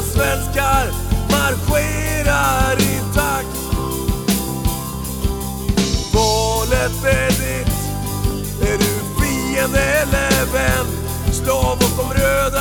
alla svenskar marscherar i takt. Valet är ditt. Är du fiende eller vän? Slå oss de röda